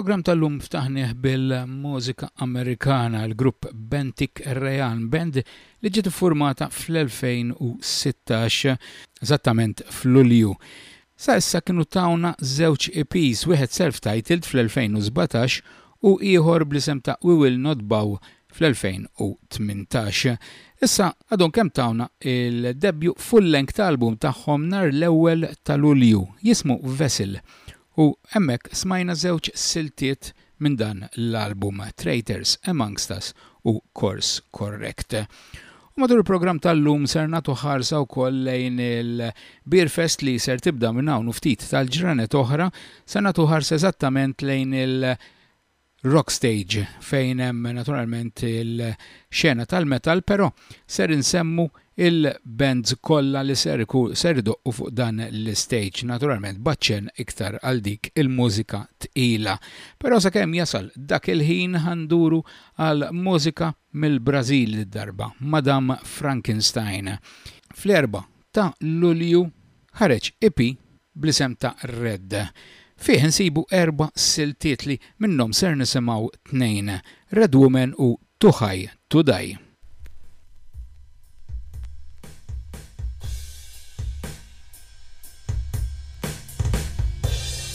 Il-programm tal-lum ftaħnieh bil-mużika Amerikana, l-grupp Bentik Real Band li ġiet formata fl-2016, eżattament fl-Ulju. Sa issa kienu tawna żewġ EPs, wieħed self-titled fl-2017 u ieħor bl-isem ta' We Will Not Bow fl-2018. Issa għadhom kemm tawna l-debju full-length ta' album tagħhom nhar l-ewwel ta' Lulju, jismu Vessel, u hemmhekk smajna żewġ siltiet minn dan l-album Traitors Amongst Us u Course Correct. U matul il-programm tal-lum ser nagħtu ħarsa wkoll lejn il-Beer Fest li ser tibda minn hawn u ftit tal-ġranet oħra, ser nagħtu ħarsa eżattament lejn il- rock stage fejn hemm naturalment il-xena tal-metal, però ser insemmu il-bands kollha li ser idoqqu fuq dan l-istage, naturalment b'aċċenn iktar għal dik il-mużika tqila. Però sakemm jasal dak il-ħin ħa nduru għal mużika mill-Brażil did-darba, Madame Frankenstein. Fl-Erbgħa ta' Lulju ħareġ EP bl-isem ta' Red. Fih insibu erba' siltiet li minnhom ser nisimgħu tnejn, Red Woman u Too High To Die.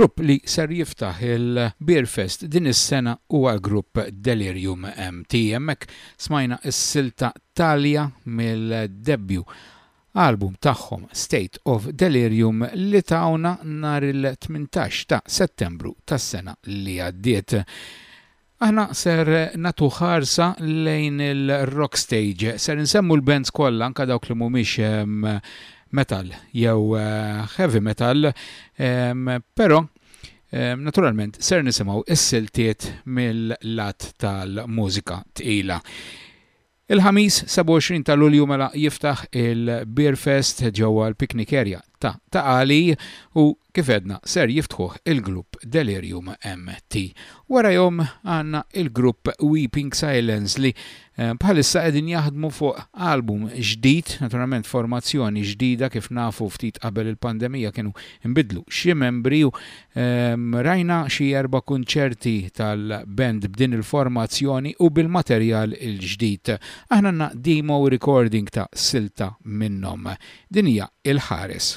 Il-grupp li ser jiftaħ il-Beer Fest din is-sena huwa l-grupp Delirium MT. Hemmhekk smajna s-silta Talja mill-debju album tagħhom State of Delirium li tawna nhar il-tmintax ta' Settembru tas-sena li għaddiet. Aħna ser nagħtu ħarsa lejn il-rock stage, ser insemmu l-bands kollha anke dawk li mhumiex ehm, metal jew eh, heavy metal, ehm, però Ehm, naturalment, ser nisimaw is-siltiet mill-lat tal-mużika tqila. Il-Ħamis 27 ta' Lulju mela jiftaħ il-Beerfest ġewwa l-Picnic Area ta' Ta' Qali u kif għedna ser jiftħuh il-grupp Delirium MT. Warajhom għandna il-grupp Weeping Silence li bħalissa qegħdin jaħdmu fuq album ġdid, naturalment formazzjoni ġdida kif nafu ftit qabel il-pandemija kienu nbidlu xi membri u Rajna xi erba' kunċerti tal-band b'din il-formazzjoni u bil-materjal il-ġdid. Aħna għandna demo recording ta' silta minnhom. Din hija Il-Ħares.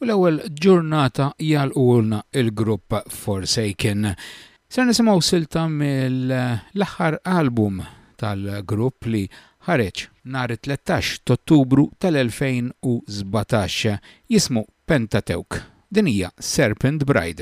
U l-ewwel ġurnata jagħlquhulna l-grupp Forsaken. Ser nisimgħu silta mill-aħħar album tal-grupp li ħareġ nhar it-tlettax t'Ottubru tal-2017, jismu Pentateuch. Din hija Serpent Bride.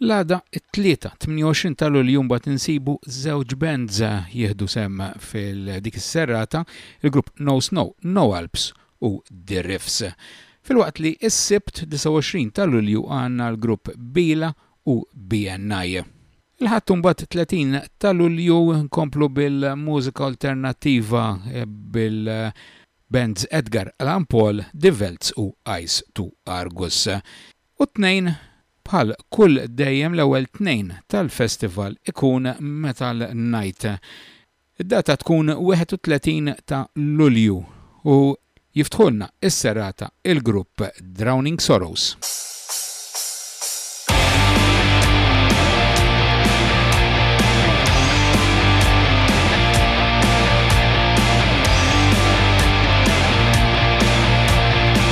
L-għada t-Tlieta, 28 ta' Lulju mbagħad insibu żewġ bands jieħdu sehem fil-dik is-serrata, il-grupp No Snow, No Alps u The Riffs. Filwaqt li s-Sibt, 29 ta' Lulju għandna l-grupp Bila u BNI. Il-Ħadd mbagħad 30 ta' Lulju nkomplu bil-mużika alternattiva bil-bands Edgar Allan Paul, The Veltz u Eyes to Argus. U tnejn, bħal kull dejjem l-ewwel tnejn tal-festival ikun Metal Night. Id-data tkun 31 ta' Lulju u jiftħulna s-serata il-grupp Drowning Sorrows.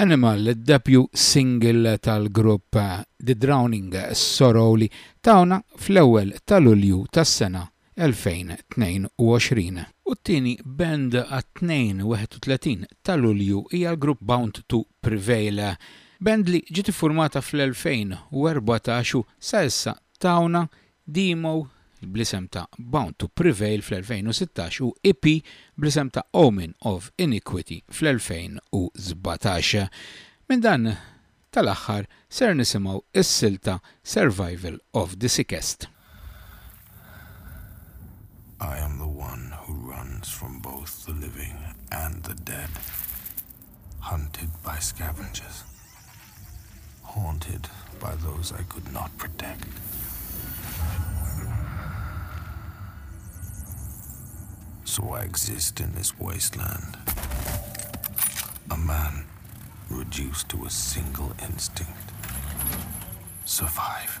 Animal, id-debju single tal-grupp The Drowning Sorrow li tawna fl-ewwel tal-Ulju tas-sena 2022. U t-tieni band għat-31 tal-Ulju hija l-grupp Bound to Prevail, band li ġiet iffurmata fl-2014 u sa issa tawna Demo bl-isem ta' Bound to Prevail fl-2016 u EP bl-isem ta' Omen of Iniquity fl-2017. Minn dan tal-aħħar ser nisimgħu s-silta Survival of the Sickest. I am the one who runs from both the living and the dead, hunted by scavengers haunted by those I could not protect. So I exist in this wasteland, a man reduced to a single instinct survive.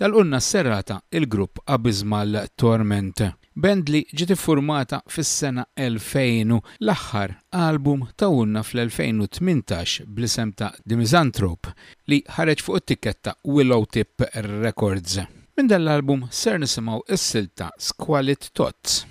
Telqulna s-serata il-grupp Abysmal Torment, band li ġiet iffurmata fis-sena 2000 u l-aħħar album tawulna fl-2018 bl-isem ta' The Misanthrope li ħareġ fuq it-tikketta Willow Tip Records. Minn dan l-album ser nisimgħu s-silta Squalid Thoughts.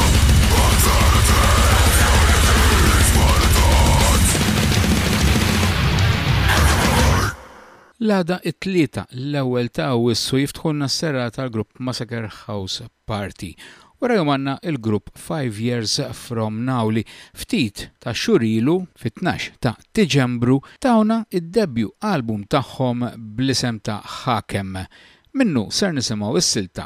L-għada it-tlieta l-ewwel ta' wissu jiftħunna s-serra tal-grupp Massacre House Party. Wara jum għandna il-grupp 5 Years From Now li ftit ta' xurilu fit-12 ta' Tiġembru tawna id-debju album tagħhom bl-isem ta' Ħakem. Minnu ser nisimgħu s-silta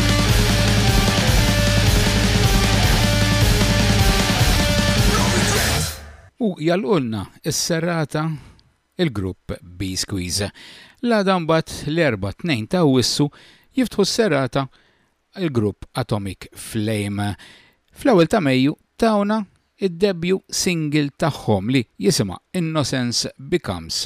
U jalqulna s-serata il-grupp B-Squeeze. L-għada mbagħad l-erba' tnejn ta' wissu jiftħu s-serata il-grupp Atomic Flame. Fl-ewwel ta' Mejju tawna id-debju single tagħhom li jisimha Innocence Becomes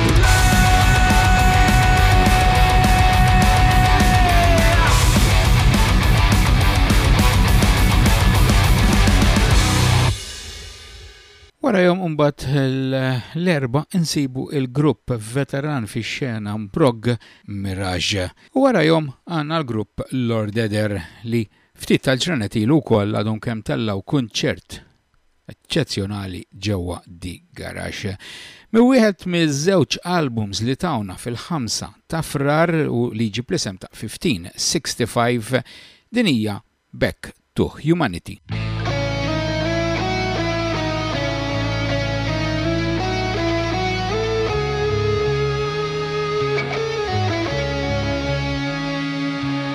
Wara jom umbat l-erba insibu il-grupp veteran fi xena Brog Mirage. U wara jom għanna l-grupp Lord Eder li ftit tal-ġranet ilu kol għadhom kem tellaw kunċert eċċezzjonali ġewwa The Garage. Mi wieħed miż-żewġ albums li tawna fil-5 ta' Frar u li jġib l-isem ta' 1565, din hija Back to Humanity.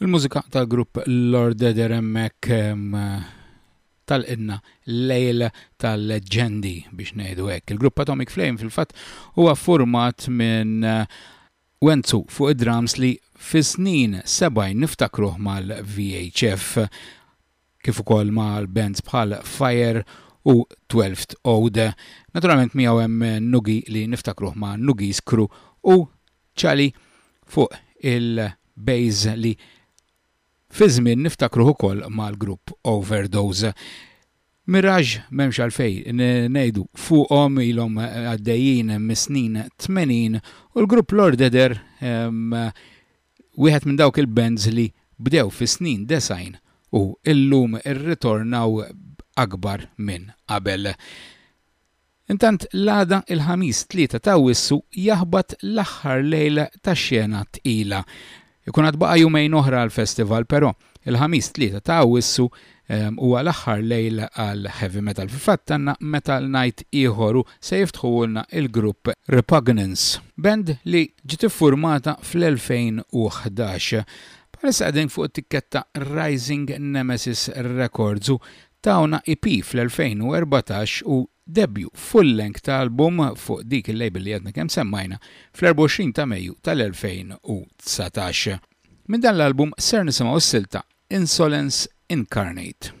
Il-mużika tal-grupp Lord Eder hemmhekk tal-inna lejl tal-leġġendi biex ngħidu hekk. Il-grupp Atomic Flame fil-fatt huwa format minn Wenzu fuq id-drums li fis-snin 70 niftakruh mal-VHF kif ukoll ma' l-bands bħal Fire u Twelfth Ode. Naturalment miegħu hemm Nugi li niftakruh ma' Nugi's Crew u Chali fuq il-bass li fiż-żmien niftakruh ukoll mal-grupp Overdose. Mirage m'hemmx għalfejn ngħidu fuqhom, ilhom għaddejjin mis-snin tmenin u l-grupp Lord Eder Wieħed minn dawk il-bands li bdew fis-snin desgħin u llum irritornaw akbar minn qabel. Intant l-għada il-Ħamis 3 ta' Awwissu jaħbat l-aħħar lejl ta' xena tqila. Ikun għad baqa' jumejn oħra għall-festival però Il-Ħamis 3 ta' Awwissu huwa l-aħħar lejl għal Heavy Metal fi Frattanna meta l-Night ieħoru se jiftħuhulna il-grupp Repugnance, band li ġiet iffurmata fl-2011. Bħalissa qegħdin fuq it-tikketta Rising Nemesis Records u tawna EP fl-2014 u debju full-length album fuq dik il-label li għadna kemm semmajna fl-24 ta' Mejju tal-2019. Minn dan l-album ser nisimgħu s-silta Insolence Incarnate.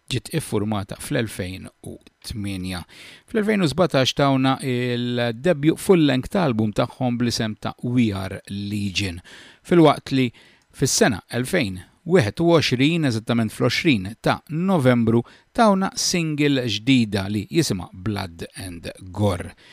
ġiet iffurmata fl-2008. Fl-2017 tawna il-debju full-length album tagħhom bl-isem ta' We Are Legion, filwaqt li fis-sena 2021, eżattament fl-20 ta' Novembru, tawna single ġdida li jisimha Blood and Gore.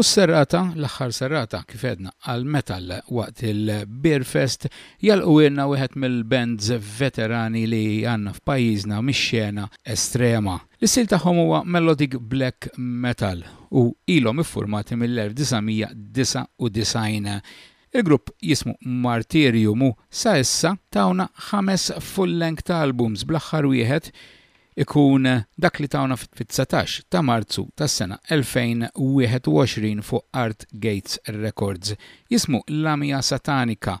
U s-serrata, l-aħħar serrata kif edna għal metal waqt il-Beer Fest, jalqu għinna wieħed mill-bands veterani li għanna f'pajjiżna mix-xena estrema. L-istil tagħhom huwa melodic black metal u ilhom iffurmati mill-1999. Il-grupp jismu Martyrium u sa issa tawna ħames full-length albums bl-aħħar wieħed ikun dak li tawna fit-dsatax ta' Marzu tas-sena 2021 fuq Art Gates Records. Jismu Lamia Satanica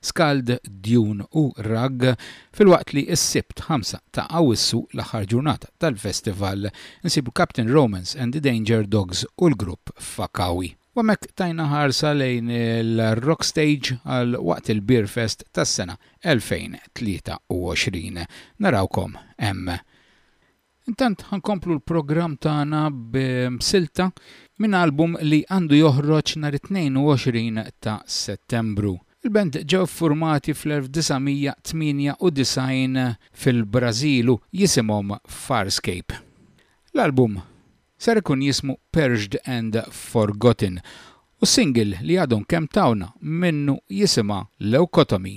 Skald, Dune u Ragg filwaqt li s-Sibt 5 ta' Awwissu, l-aħħar ġurnata tal-festival, insibu Captain Romance and the Danger Dogs u l-grupp Fakawi. U hemmhekk tajna ħarsa lejn il-Rock Stage għal waqt il-Beerfest tas-sena 2023. Narawkom hemm. Intant ħa nkomplu l-programm tagħna b'silta minn album li għandu joħroġ nhar it-22 ta' Settembru. Il-band ġew ffurmati fl-1998 fil-Brażil u jisimhom Farscape. L-album. ser ikun jismu Perished and Forgotten u s-single li għadhom kemm tawna minnu jisimha Leucotomy.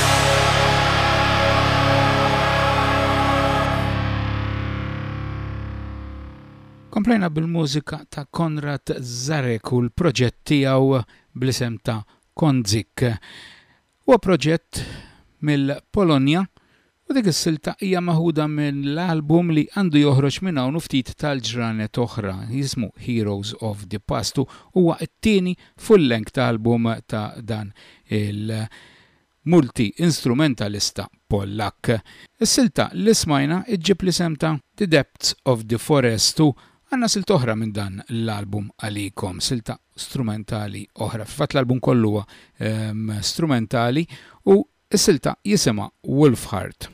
Komplejna bil-mużika ta' Konrad Zarek u l-proġett tiegħu bl-isem ta' Kondzik. Huwa proġett mill-Polonja u dik is-silta hija maħuda mill-album li għandu joħroġ minn hawn u ftit tal-ġranet oħra, jismu Heroes of the Past u huwa t-tieni full-length album ta' dan il- multi-instrumentalista Pollakk. Is-silta li smajna ġġib l-isem ta' The Depths of the Forest u għandna silta oħra minn dan l-album għalikom, silta strumentali oħra. Fil-fatt l-album kollu huwa strumentali u s-silta jisimha Wolfheart.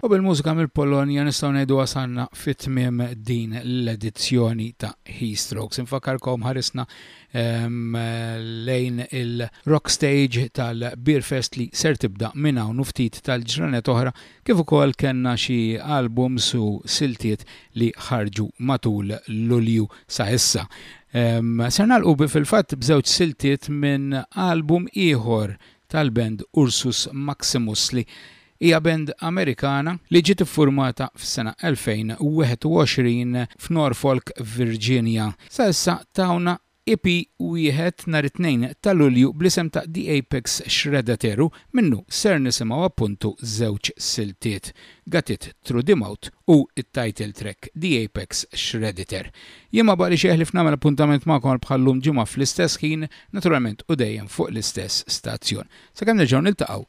U bil-mużika mill-Polonja nistgħu ngħidu għasanna fit-tmiem din l-edizzjoni ta' Heastrokes. Infakarkom ħarisna ehm, lejn il-Rock Stage tal-Beer Fest li ser tibda minn hawn ftit tal-ġranet oħra kif ukoll kellna xi albums u siltiet li ħarġu matul Lulju sa issa. Ser nagħlqu bi fil-fatt b'żewġ siltiet minn album ieħor tal-band Ursus Maximus li hija band Amerikana li ġiet iffurmata fis-sena 2021 f'Norfolk, Virginia. Sa issa tawna EP wieħed nhar it-Tnejn ta' Lulju bl-isem ta' The Apex Shredateru minnu ser nisimgħu appuntu żewġ siltiet, Got It Thru The Mouth u t-title track The Apex Shrediter. Jien ma baqlix eħlif nagħmel appuntament magħkom għal bħal llum ġimgħa fl-istess ħin, naturalment u dejjem fuq l-istess stazzjon. Sakemm nerġgħu niltaqgħu,